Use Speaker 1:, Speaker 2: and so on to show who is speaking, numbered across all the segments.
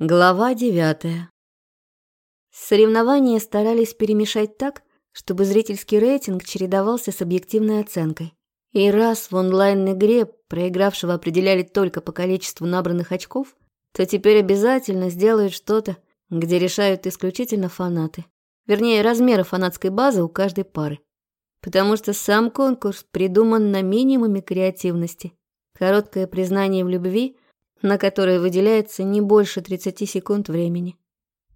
Speaker 1: Глава девятая. Соревнования старались перемешать так, чтобы зрительский рейтинг чередовался с объективной оценкой. И раз в онлайн-игре проигравшего определяли только по количеству набранных очков, то теперь обязательно сделают что-то, где решают исключительно фанаты. Вернее, размеры фанатской базы у каждой пары. Потому что сам конкурс придуман на минимуме креативности. Короткое признание в любви – на которое выделяется не больше 30 секунд времени.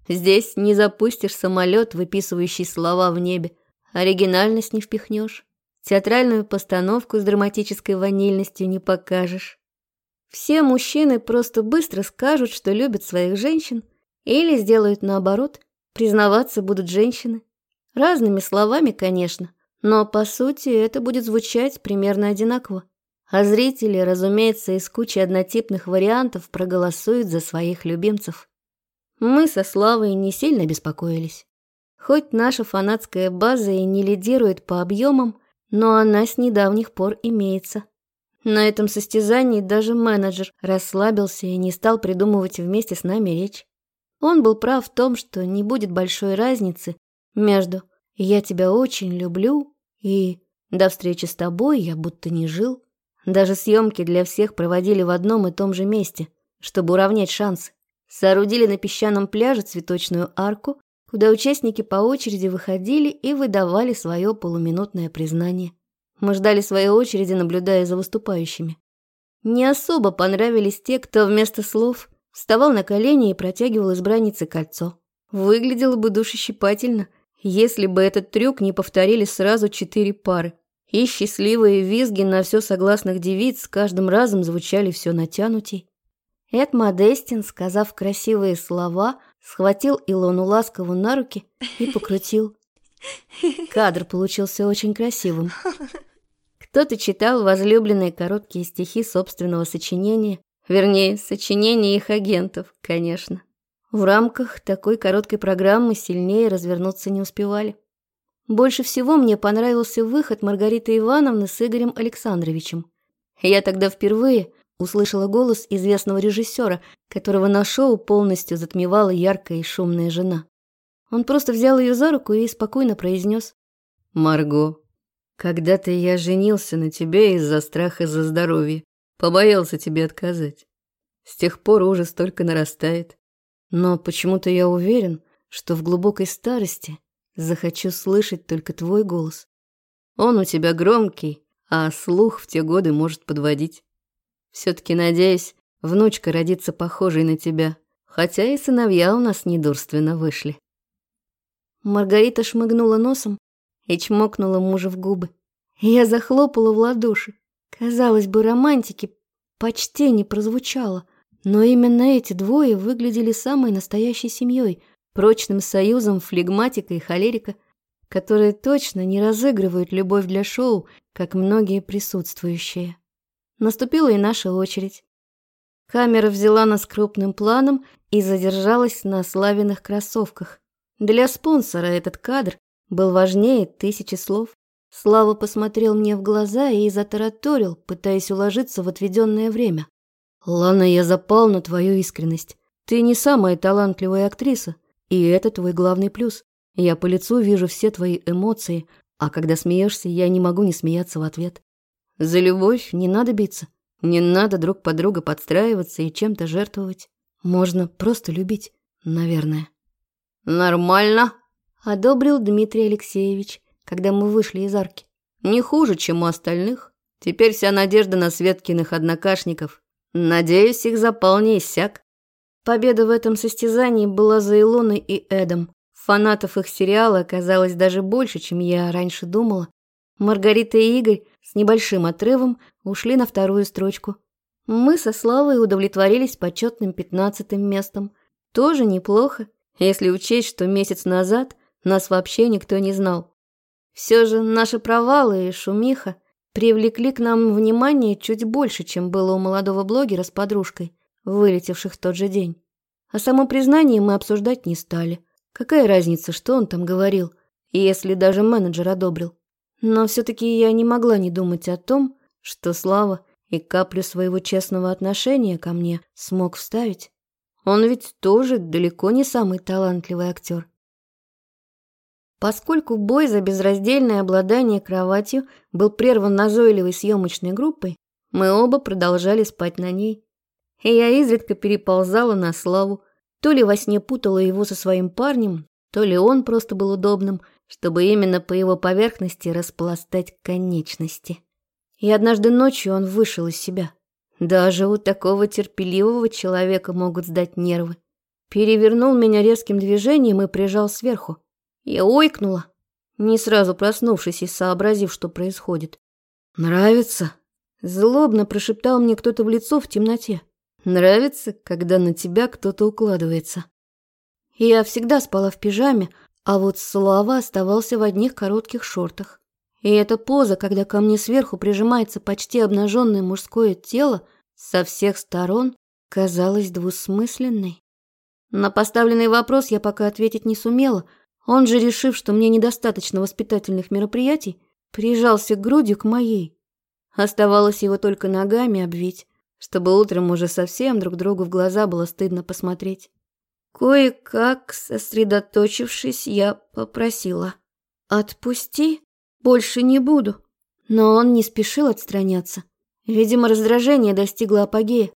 Speaker 1: Здесь не запустишь самолет, выписывающий слова в небе. Оригинальность не впихнешь. Театральную постановку с драматической ванильностью не покажешь. Все мужчины просто быстро скажут, что любят своих женщин, или сделают наоборот, признаваться будут женщины. Разными словами, конечно, но по сути это будет звучать примерно одинаково а зрители, разумеется, из кучи однотипных вариантов проголосуют за своих любимцев. Мы со Славой не сильно беспокоились. Хоть наша фанатская база и не лидирует по объемам, но она с недавних пор имеется. На этом состязании даже менеджер расслабился и не стал придумывать вместе с нами речь. Он был прав в том, что не будет большой разницы между «я тебя очень люблю» и «до встречи с тобой я будто не жил». Даже съемки для всех проводили в одном и том же месте, чтобы уравнять шансы. Соорудили на песчаном пляже цветочную арку, куда участники по очереди выходили и выдавали свое полуминутное признание. Мы ждали своей очереди, наблюдая за выступающими. Не особо понравились те, кто вместо слов вставал на колени и протягивал избраннице кольцо. Выглядело бы душещипательно, если бы этот трюк не повторили сразу четыре пары и счастливые визги на все согласных девиц с каждым разом звучали все натянутей. Эд Модестин, сказав красивые слова, схватил Илону ласково на руки и покрутил. Кадр получился очень красивым. Кто-то читал возлюбленные короткие стихи собственного сочинения, вернее, сочинения их агентов, конечно. В рамках такой короткой программы сильнее развернуться не успевали. Больше всего мне понравился выход Маргариты Ивановны с Игорем Александровичем. Я тогда впервые услышала голос известного режиссера, которого на шоу полностью затмевала яркая и шумная жена. Он просто взял ее за руку и спокойно произнес. «Марго, когда-то я женился на тебе из-за страха за здоровье. Побоялся тебе отказать. С тех пор ужас только нарастает. Но почему-то я уверен, что в глубокой старости Захочу слышать только твой голос. Он у тебя громкий, а слух в те годы может подводить. Все-таки, надеюсь, внучка родится похожей на тебя, хотя и сыновья у нас недурственно вышли. Маргарита шмыгнула носом и чмокнула мужа в губы. Я захлопала в ладоши. Казалось бы, романтики почти не прозвучало, но именно эти двое выглядели самой настоящей семьей — прочным союзом флегматика и холерика, которые точно не разыгрывают любовь для шоу, как многие присутствующие. Наступила и наша очередь. Камера взяла нас крупным планом и задержалась на славенных кроссовках. Для спонсора этот кадр был важнее тысячи слов. Слава посмотрел мне в глаза и затараторил, пытаясь уложиться в отведенное время. «Лана, я запал на твою искренность. Ты не самая талантливая актриса, и это твой главный плюс. Я по лицу вижу все твои эмоции, а когда смеешься, я не могу не смеяться в ответ. За любовь не надо биться. Не надо друг подруга подстраиваться и чем-то жертвовать. Можно просто любить, наверное. Нормально, одобрил Дмитрий Алексеевич, когда мы вышли из арки. Не хуже, чем у остальных. Теперь вся надежда на Светкиных однокашников. Надеюсь, их запал не иссяк. Победа в этом состязании была за Илоной и Эдом. Фанатов их сериала оказалось даже больше, чем я раньше думала. Маргарита и Игорь с небольшим отрывом ушли на вторую строчку. Мы со Славой удовлетворились почетным пятнадцатым местом. Тоже неплохо, если учесть, что месяц назад нас вообще никто не знал. Все же наши провалы и шумиха привлекли к нам внимание чуть больше, чем было у молодого блогера с подружкой – вылетевших в тот же день. О самом признании мы обсуждать не стали. Какая разница, что он там говорил, если даже менеджер одобрил. Но все-таки я не могла не думать о том, что Слава и каплю своего честного отношения ко мне смог вставить. Он ведь тоже далеко не самый талантливый актер. Поскольку бой за безраздельное обладание кроватью был прерван назойливой съемочной группой, мы оба продолжали спать на ней и я изредка переползала на славу. То ли во сне путала его со своим парнем, то ли он просто был удобным, чтобы именно по его поверхности распластать конечности. И однажды ночью он вышел из себя. Даже у такого терпеливого человека могут сдать нервы. Перевернул меня резким движением и прижал сверху. Я ойкнула, не сразу проснувшись и сообразив, что происходит.
Speaker 2: «Нравится?»
Speaker 1: Злобно прошептал мне кто-то в лицо в темноте.
Speaker 2: Нравится, когда на тебя кто-то укладывается.
Speaker 1: Я всегда спала в пижаме, а вот Слава оставался в одних коротких шортах. И эта поза, когда ко мне сверху прижимается почти обнаженное мужское тело, со всех сторон казалась двусмысленной. На поставленный вопрос я пока ответить не сумела. Он же, решив, что мне недостаточно воспитательных мероприятий, прижался грудью к моей. Оставалось его только ногами обвить. Чтобы утром уже совсем друг другу в глаза было стыдно посмотреть. Кое-как, сосредоточившись, я попросила. «Отпусти, больше не буду». Но он не спешил отстраняться. Видимо, раздражение достигло апогея.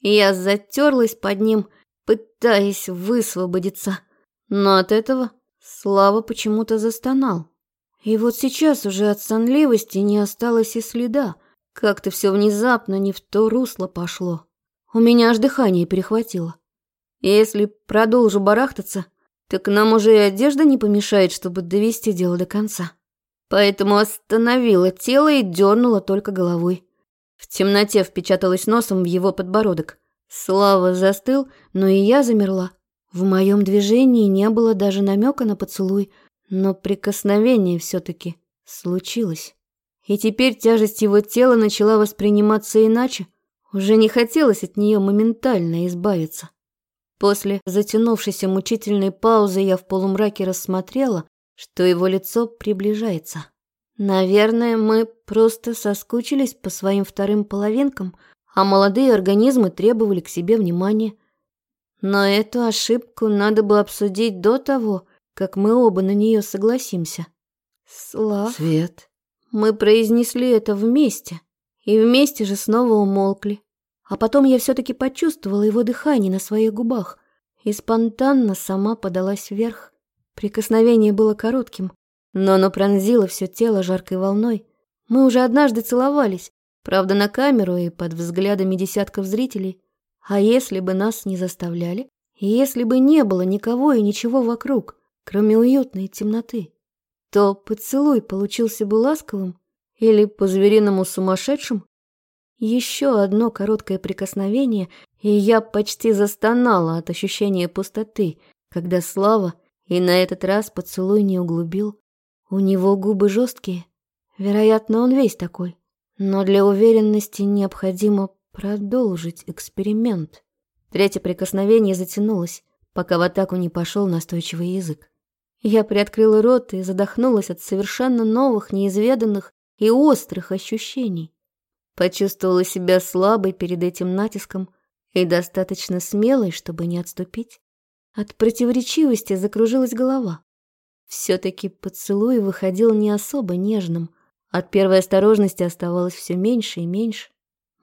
Speaker 1: Я затерлась под ним, пытаясь высвободиться. Но от этого Слава почему-то застонал. И вот сейчас уже от сонливости не осталось и следа. Как-то все внезапно, не в то русло пошло. У меня аж дыхание перехватило. Если продолжу барахтаться, так нам уже и одежда не помешает, чтобы довести дело до конца. Поэтому остановила тело и дернула только головой. В темноте впечаталась носом в его подбородок. Слава застыл, но и я замерла. В моем движении не было даже намека на поцелуй, но прикосновение все-таки случилось. И теперь тяжесть его тела начала восприниматься иначе. Уже не хотелось от нее моментально избавиться. После затянувшейся мучительной паузы я в полумраке рассмотрела, что его лицо приближается. Наверное, мы просто соскучились по своим вторым половинкам, а молодые организмы требовали к себе внимания. Но эту ошибку надо было обсудить до того, как мы оба на нее согласимся. Слав...
Speaker 2: Свет.
Speaker 1: Мы произнесли это вместе, и вместе же снова умолкли. А потом я все-таки почувствовала его дыхание на своих губах и спонтанно сама подалась вверх. Прикосновение было коротким, но оно пронзило все тело жаркой волной. Мы уже однажды целовались, правда, на камеру и под взглядами десятков зрителей. А если бы нас не заставляли? Если бы не было никого и ничего вокруг, кроме уютной темноты? то поцелуй получился бы ласковым или по-звериному сумасшедшим. Еще одно короткое прикосновение, и я почти застонала от ощущения пустоты, когда Слава, и на этот раз поцелуй не углубил, у него губы жесткие. Вероятно, он весь такой. Но для уверенности необходимо продолжить эксперимент. Третье прикосновение затянулось, пока в атаку не пошел настойчивый язык. Я приоткрыла рот и задохнулась от совершенно новых, неизведанных и острых ощущений. Почувствовала себя слабой перед этим натиском и достаточно смелой, чтобы не отступить. От противоречивости закружилась голова. Все-таки поцелуй выходил не особо нежным. От первой осторожности оставалось все меньше и меньше.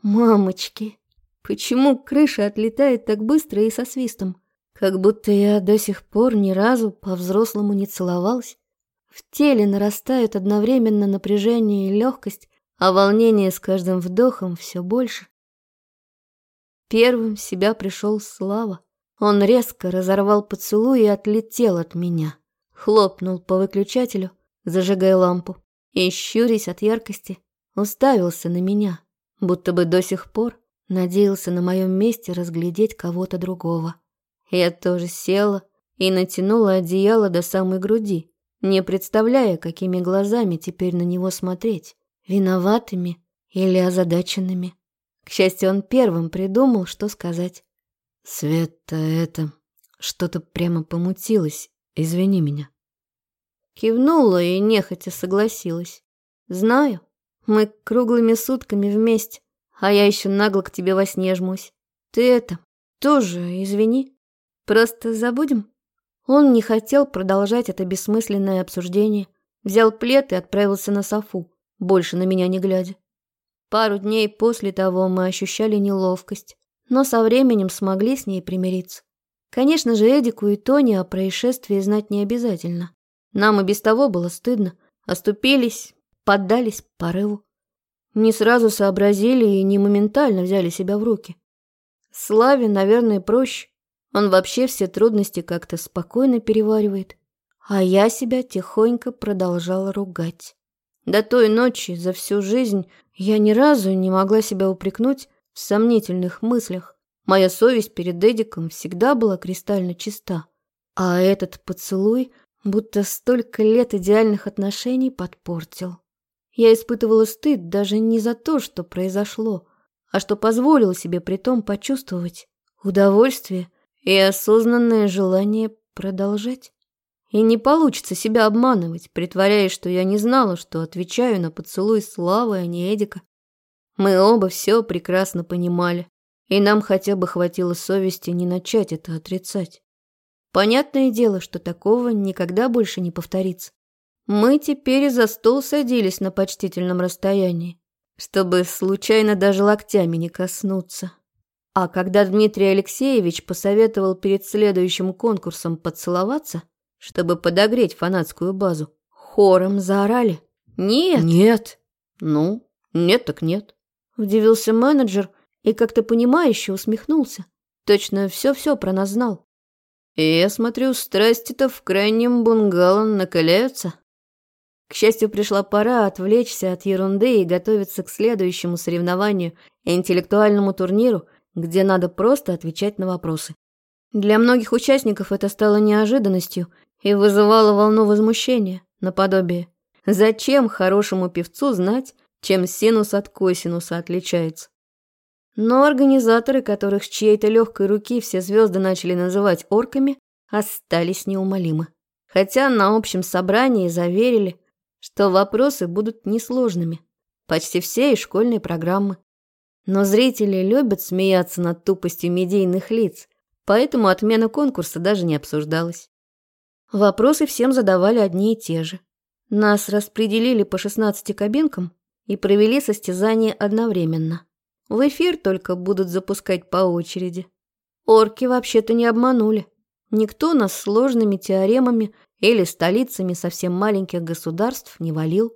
Speaker 1: «Мамочки, почему крыша отлетает так быстро и со свистом?» Как будто я до сих пор ни разу по-взрослому не целовалась. В теле нарастают одновременно напряжение и легкость, а волнение с каждым вдохом все больше. Первым в себя пришел Слава. Он резко разорвал поцелуй и отлетел от меня. Хлопнул по выключателю, зажигая лампу, и, щурясь от яркости, уставился на меня, будто бы до сих пор надеялся на моем месте разглядеть кого-то другого. Я тоже села и натянула одеяло до самой груди, не представляя, какими глазами теперь на него смотреть, виноватыми или озадаченными. К счастью, он первым придумал, что сказать.
Speaker 2: «Света, это... что-то прямо помутилось, извини меня».
Speaker 1: Кивнула и нехотя согласилась. «Знаю, мы круглыми сутками вместе, а я еще нагло к тебе во сне жмусь. Ты это, тоже извини». Просто забудем. Он не хотел продолжать это бессмысленное обсуждение. Взял плед и отправился на Софу, больше на меня не глядя. Пару дней после того мы ощущали неловкость, но со временем смогли с ней примириться. Конечно же, Эдику и Тони о происшествии знать не обязательно. Нам и без того было стыдно. Оступились, поддались порыву. Не сразу сообразили и не моментально взяли себя в руки. Славе, наверное, проще. Он вообще все трудности как-то спокойно переваривает. А я себя тихонько продолжала ругать. До той ночи за всю жизнь я ни разу не могла себя упрекнуть в сомнительных мыслях. Моя совесть перед Эдиком всегда была кристально чиста. А этот поцелуй будто столько лет идеальных отношений подпортил. Я испытывала стыд даже не за то, что произошло, а что позволила себе при том почувствовать удовольствие и осознанное желание продолжать. И не получится себя обманывать, притворяясь, что я не знала, что отвечаю на поцелуй Славы, а не Эдика. Мы оба все прекрасно понимали, и нам хотя бы хватило совести не начать это отрицать. Понятное дело, что такого никогда больше не повторится. Мы теперь за стол садились на почтительном расстоянии, чтобы случайно даже локтями не коснуться. А когда Дмитрий Алексеевич посоветовал перед следующим конкурсом поцеловаться, чтобы подогреть фанатскую базу, хором заорали. «Нет!»
Speaker 2: «Нет!»
Speaker 1: «Ну, нет так нет!» Удивился менеджер и как-то понимающе усмехнулся. Точно все-все про нас знал. И я смотрю, страсти-то в крайнем бунгало накаляются. К счастью, пришла пора отвлечься от ерунды и готовиться к следующему соревнованию, интеллектуальному турниру, где надо просто отвечать на вопросы. Для многих участников это стало неожиданностью и вызывало волну возмущения, наподобие «Зачем хорошему певцу знать, чем синус от косинуса отличается?» Но организаторы, которых с чьей-то легкой руки все звезды начали называть орками, остались неумолимы. Хотя на общем собрании заверили, что вопросы будут несложными. Почти все из школьной программы. Но зрители любят смеяться над тупостью медийных лиц, поэтому отмена конкурса даже не обсуждалась. Вопросы всем задавали одни и те же. Нас распределили по 16 кабинкам и провели состязание одновременно. В эфир только будут запускать по очереди. Орки вообще-то не обманули. Никто нас сложными теоремами или столицами совсем маленьких государств не валил.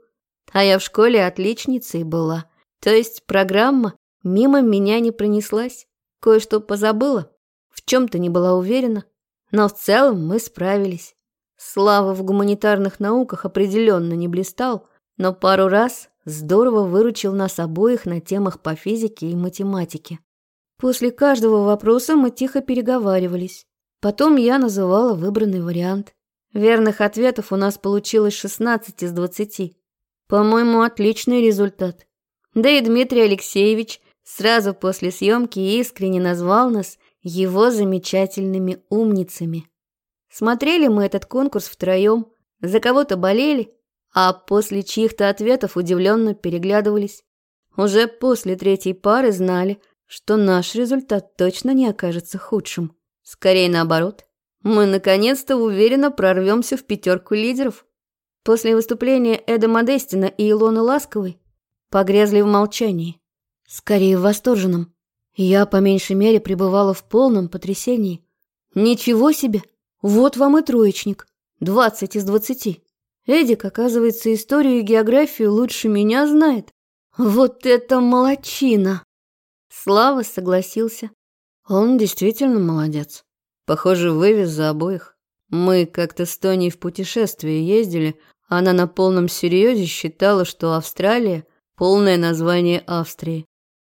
Speaker 1: А я в школе отличницей была. То есть программа Мимо меня не пронеслась, кое-что позабыла, в чем-то не была уверена, но в целом мы справились. Слава в гуманитарных науках определенно не блистал, но пару раз здорово выручил нас обоих на темах по физике и математике. После каждого вопроса мы тихо переговаривались. Потом я называла выбранный вариант. Верных ответов у нас получилось 16 из 20. По-моему, отличный результат. Да и Дмитрий Алексеевич Сразу после съемки искренне назвал нас его замечательными умницами. Смотрели мы этот конкурс втроем, за кого-то болели, а после чьих-то ответов удивленно переглядывались. Уже после третьей пары знали, что наш результат точно не окажется худшим. Скорее наоборот. Мы наконец-то уверенно прорвемся в пятерку лидеров. После выступления Эда Модестина и Илоны Ласковой погрязли в молчании скорее восторженным. Я по меньшей мере пребывала в полном потрясении. Ничего себе! Вот вам и троечник. Двадцать из двадцати. Эдик, оказывается, историю и географию лучше меня знает. Вот это молочина! Слава согласился. Он действительно молодец. Похоже, вывез за обоих. Мы как-то с Тони в путешествие ездили. Она на полном серьезе считала, что Австралия – полное название Австрии.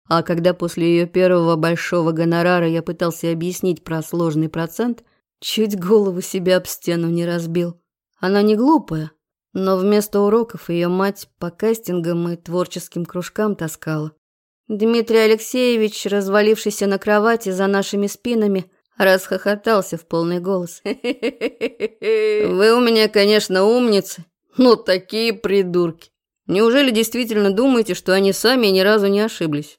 Speaker 1: А когда после ее первого большого гонорара я пытался объяснить про сложный процент, чуть голову себе об стену не разбил. Она не глупая, но вместо уроков ее мать по кастингам и творческим кружкам таскала. Дмитрий Алексеевич, развалившийся на кровати за нашими спинами, расхохотался в полный голос. «Вы у меня, конечно, умницы, но такие придурки! Неужели действительно думаете, что они сами ни разу не ошиблись?»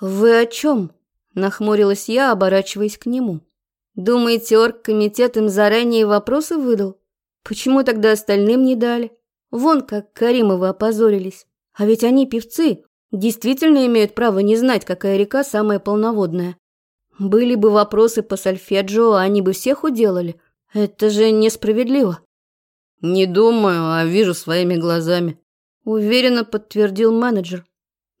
Speaker 1: «Вы о чем?» – нахмурилась я, оборачиваясь к нему. «Думаете, оргкомитет им заранее вопросы выдал? Почему тогда остальным не дали? Вон как Каримовы опозорились. А ведь они певцы, действительно имеют право не знать, какая река самая полноводная. Были бы вопросы по сольфеджио, они бы всех уделали. Это же несправедливо».
Speaker 2: «Не думаю, а вижу своими глазами», –
Speaker 1: уверенно подтвердил менеджер.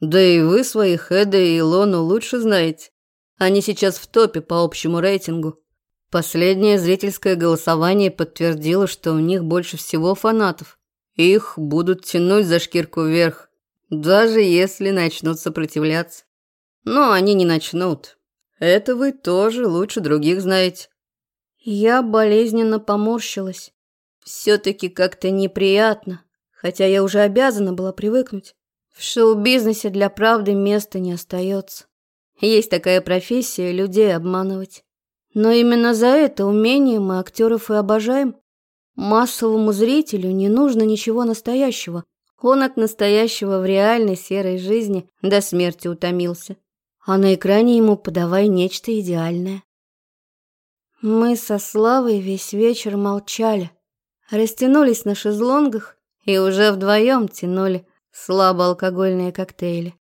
Speaker 2: Да и вы своих Эда и Илону лучше знаете. Они сейчас в топе по общему рейтингу. Последнее зрительское голосование подтвердило, что у них больше всего фанатов. Их будут тянуть за шкирку вверх, даже если начнут сопротивляться. Но они не начнут. Это вы тоже лучше других знаете.
Speaker 1: Я болезненно поморщилась. Все-таки как-то неприятно, хотя я уже обязана была привыкнуть. В шоу-бизнесе для правды места не остается. Есть такая профессия – людей обманывать. Но именно за это умение мы актеров и обожаем. Массовому зрителю не нужно ничего настоящего. Он от настоящего в реальной серой жизни до смерти утомился. А на экране ему подавай нечто идеальное. Мы со Славой весь вечер молчали, растянулись на шезлонгах и уже вдвоем тянули – слабоалкогольные коктейли.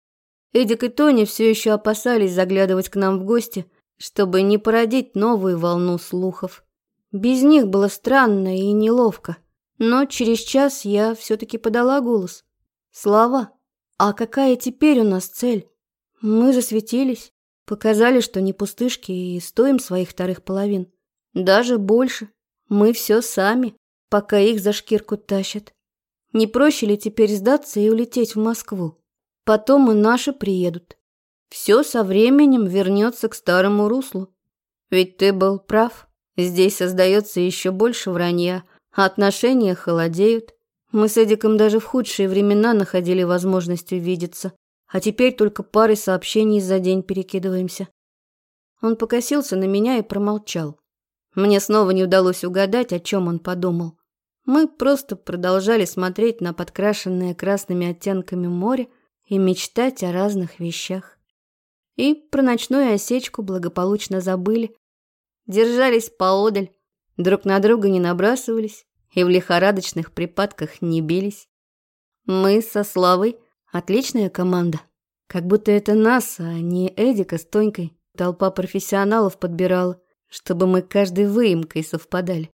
Speaker 1: Эдик и Тони все еще опасались заглядывать к нам в гости, чтобы не породить новую волну слухов. Без них было странно и неловко. Но через час я все-таки подала голос. «Слава, а какая теперь у нас цель? Мы засветились, показали, что не пустышки и стоим своих вторых половин. Даже больше. Мы все сами, пока их за шкирку тащат. Не проще ли теперь сдаться и улететь в Москву? Потом и наши приедут. Все со временем вернется к старому руслу. Ведь ты был прав. Здесь создается еще больше вранья, а отношения холодеют. Мы с Эдиком даже в худшие времена находили возможность увидеться, а теперь только пары сообщений за день перекидываемся. Он покосился на меня и промолчал. Мне снова не удалось угадать, о чем он подумал. Мы просто продолжали смотреть на подкрашенное красными оттенками море и мечтать о разных вещах. И про ночную осечку благополучно забыли. Держались поодаль, друг на друга не набрасывались и в лихорадочных припадках не бились. Мы со Славой отличная команда. Как будто это нас, а не Эдика с Тонькой, толпа профессионалов подбирала, чтобы мы каждой выемкой совпадали.